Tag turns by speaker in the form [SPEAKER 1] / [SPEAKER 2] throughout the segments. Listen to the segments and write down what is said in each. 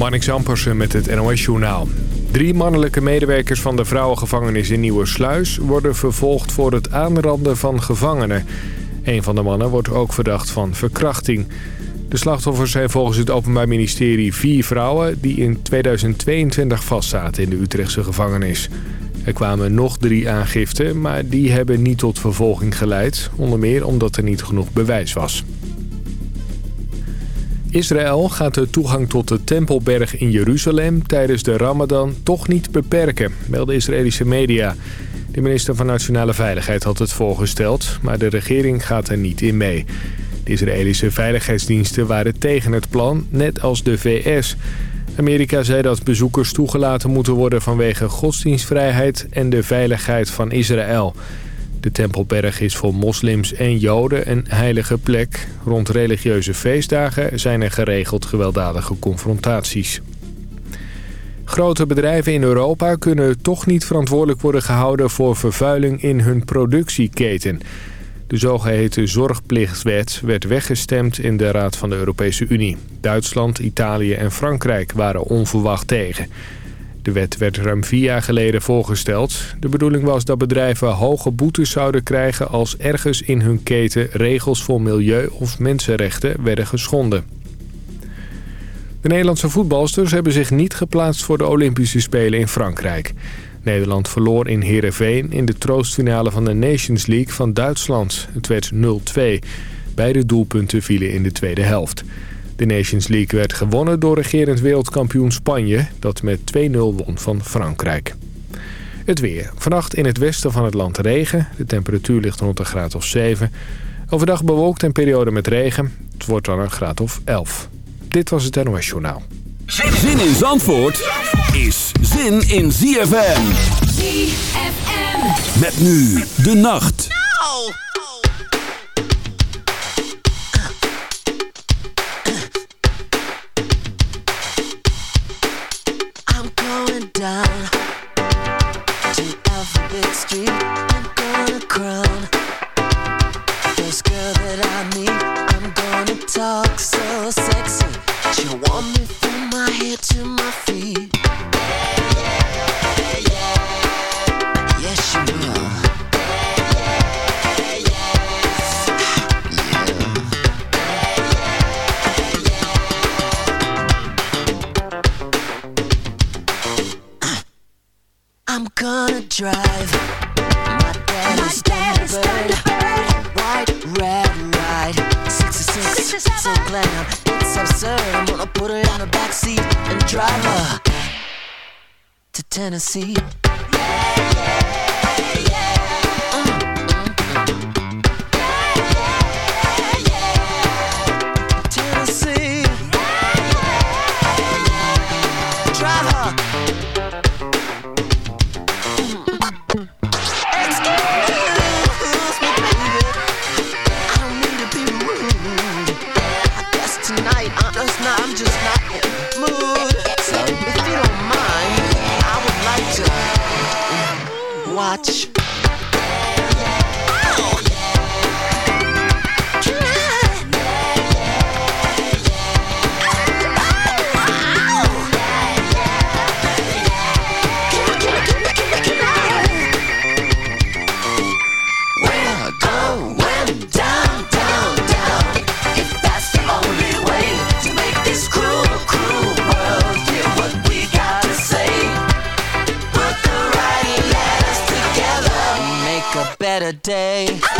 [SPEAKER 1] Marnix Ampersen met het NOS-journaal. Drie mannelijke medewerkers van de vrouwengevangenis in Nieuwersluis... worden vervolgd voor het aanranden van gevangenen. Een van de mannen wordt ook verdacht van verkrachting. De slachtoffers zijn volgens het Openbaar Ministerie vier vrouwen... die in 2022 vastzaten in de Utrechtse gevangenis. Er kwamen nog drie aangiften, maar die hebben niet tot vervolging geleid. Onder meer omdat er niet genoeg bewijs was. Israël gaat de toegang tot de Tempelberg in Jeruzalem tijdens de Ramadan toch niet beperken, melden Israëlische media. De minister van Nationale Veiligheid had het voorgesteld, maar de regering gaat er niet in mee. De Israëlische veiligheidsdiensten waren tegen het plan, net als de VS. Amerika zei dat bezoekers toegelaten moeten worden vanwege godsdienstvrijheid en de veiligheid van Israël. De Tempelberg is voor moslims en joden een heilige plek. Rond religieuze feestdagen zijn er geregeld gewelddadige confrontaties. Grote bedrijven in Europa kunnen toch niet verantwoordelijk worden gehouden voor vervuiling in hun productieketen. De zogeheten zorgplichtwet werd weggestemd in de Raad van de Europese Unie. Duitsland, Italië en Frankrijk waren onverwacht tegen. De wet werd ruim vier jaar geleden voorgesteld. De bedoeling was dat bedrijven hoge boetes zouden krijgen... als ergens in hun keten regels voor milieu of mensenrechten werden geschonden. De Nederlandse voetbalsters hebben zich niet geplaatst voor de Olympische Spelen in Frankrijk. Nederland verloor in Heerenveen in de troostfinale van de Nations League van Duitsland. Het werd 0-2. Beide doelpunten vielen in de tweede helft. De Nations League werd gewonnen door regerend wereldkampioen Spanje... dat met 2-0 won van Frankrijk. Het weer. Vannacht in het westen van het land regen. De temperatuur ligt rond een graad of 7. Overdag bewolkt en periode met regen. Het wordt dan een graad of 11. Dit was het NOS Journaal.
[SPEAKER 2] Zin in Zandvoort is zin in ZFM.
[SPEAKER 3] ZFM.
[SPEAKER 2] Met nu de nacht.
[SPEAKER 4] A day.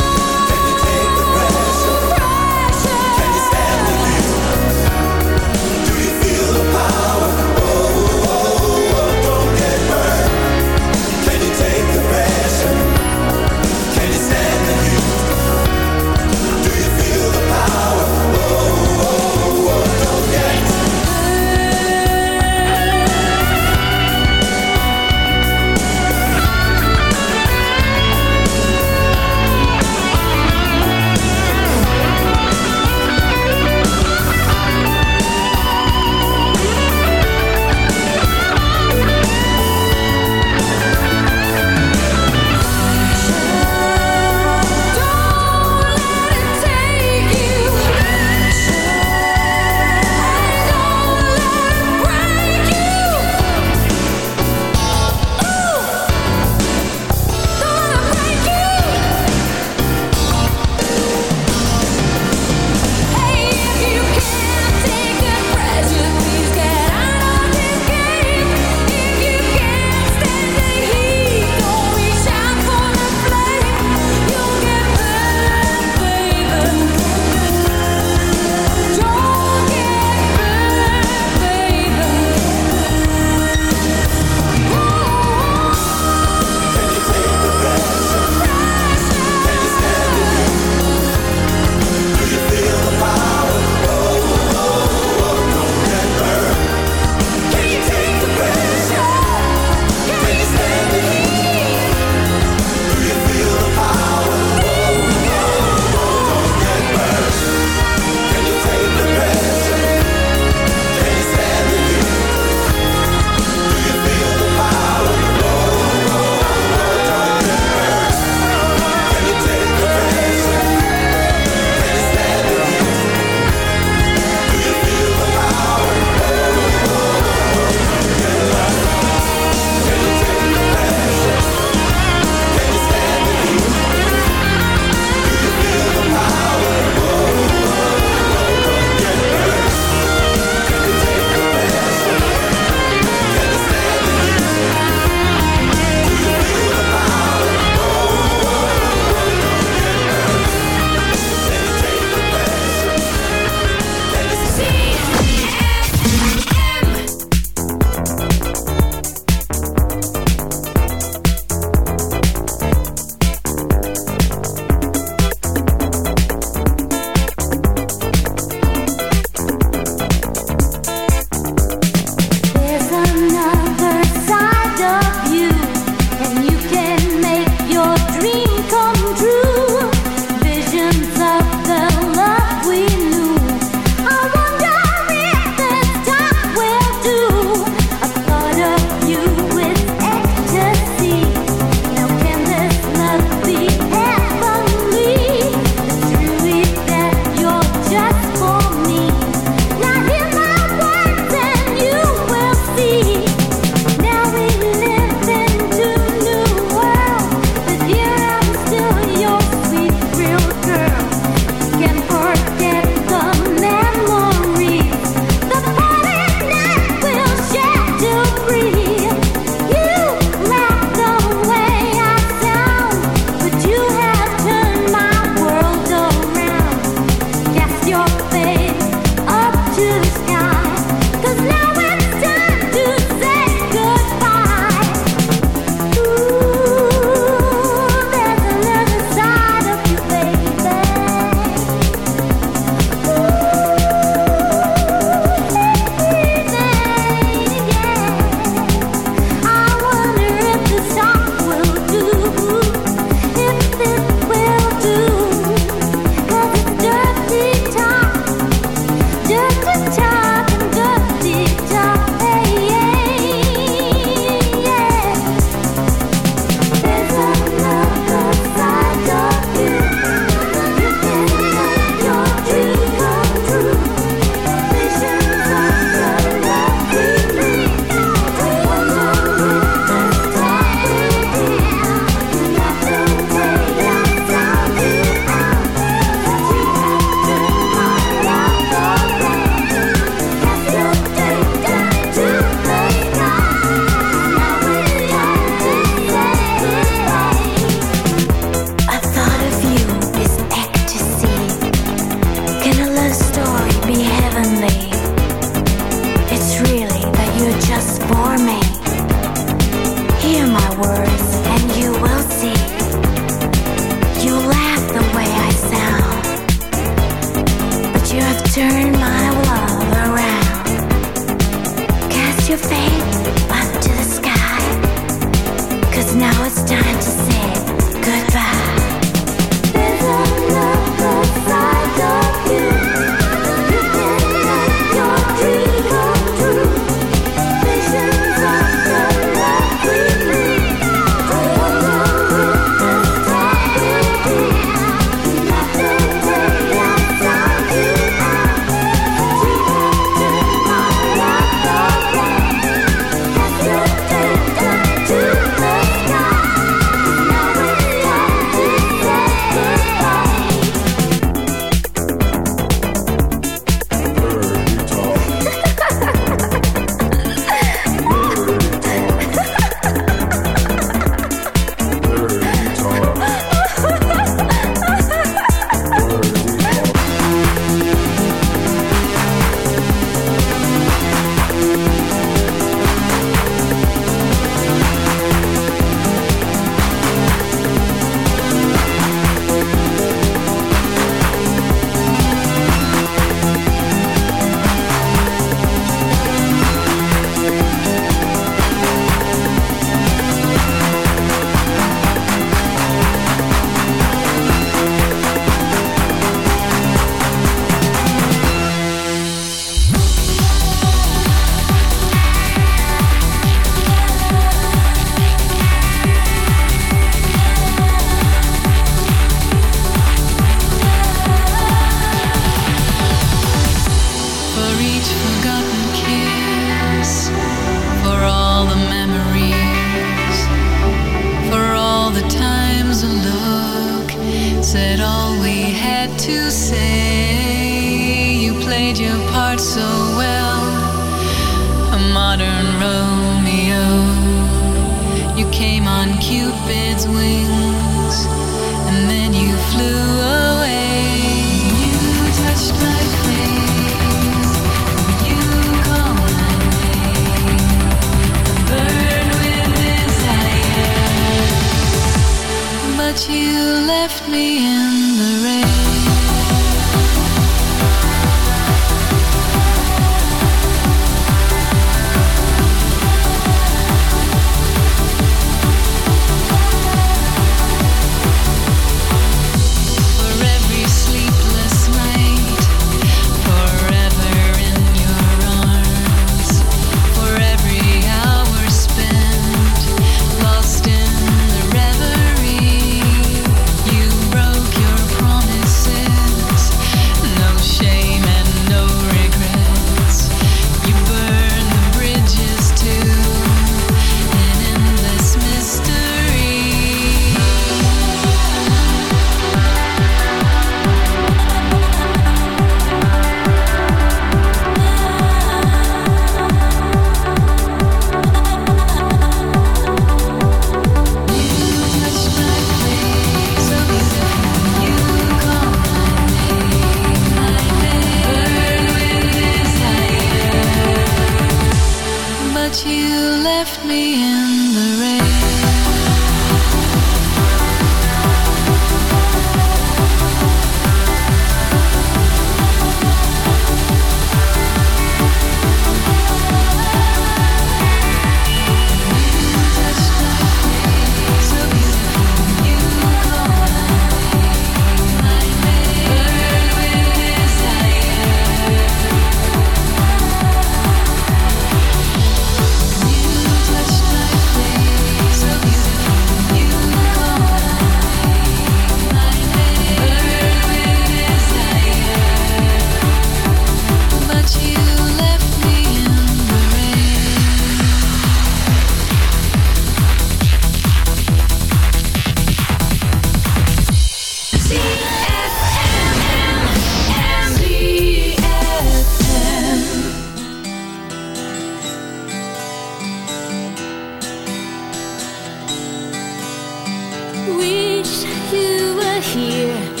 [SPEAKER 5] Here.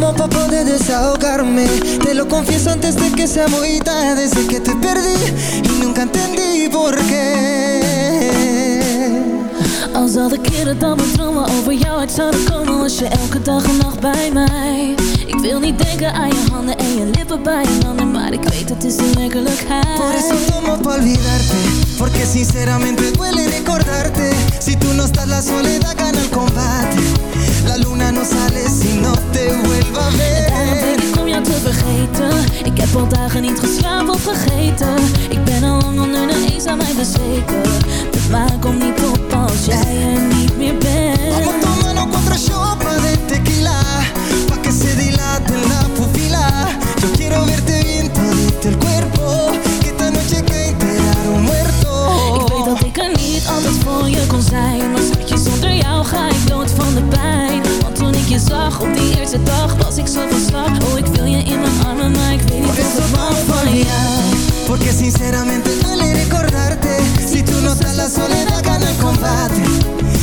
[SPEAKER 6] Tomo pa' poder desahogarme. Te lo confieso antes de que sea muy tarde Desde que te perdí y nunca entendí por qué.
[SPEAKER 7] Als al de keren dat mijn dromen over jou uit zouden komen Was je elke dag en nacht bij mij. Ik wil niet denken aan je handen en je lippen bij je handen Maar ik weet het is de werkelijkheid.
[SPEAKER 6] Por eso tomo pa' olvidarte Porque sinceramente duele recordarte. Si tú no estás la soledad gana el combate La luna no sale si no te vuelva a
[SPEAKER 7] Daarom
[SPEAKER 6] ver
[SPEAKER 7] denk ik om jou te vergeten. Ik heb al dagen niet geslapen of vergeten. Ik ben al lang onder de eens aan mij bezweken. De maan komt niet op als jij er niet meer bent.
[SPEAKER 6] Vamos tomando cuatro shots de tequila Pa' que se dilate la pupila. Yo quiero verte bien todito el cuerpo Que esta noche que un muerto.
[SPEAKER 7] Ik weet dat ik er niet altijd voor je kon zijn ga ik dood van de pijn. Want toen ik je zag op die eerste dag Was ik zo van slag. Oh, ik wil je in mijn armen Maar ik weet niet wat ik
[SPEAKER 6] pa'
[SPEAKER 7] van jou.
[SPEAKER 6] Porque sinceramente duele recordarte. Si tú no estás la soledad gana el combate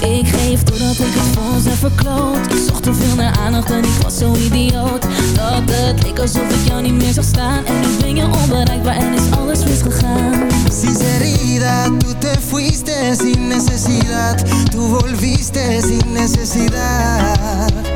[SPEAKER 7] Ik geef doordat ik het heb verkloot. Ik zocht te veel naar aandacht en ik was zo idioot. Dat het leek alsof ik jou niet meer zag staan. En nu ben je onbereikbaar en is alles misgegaan.
[SPEAKER 6] Sinceridad, tú te fuiste sin necesidad. Tú volviste sin necesidad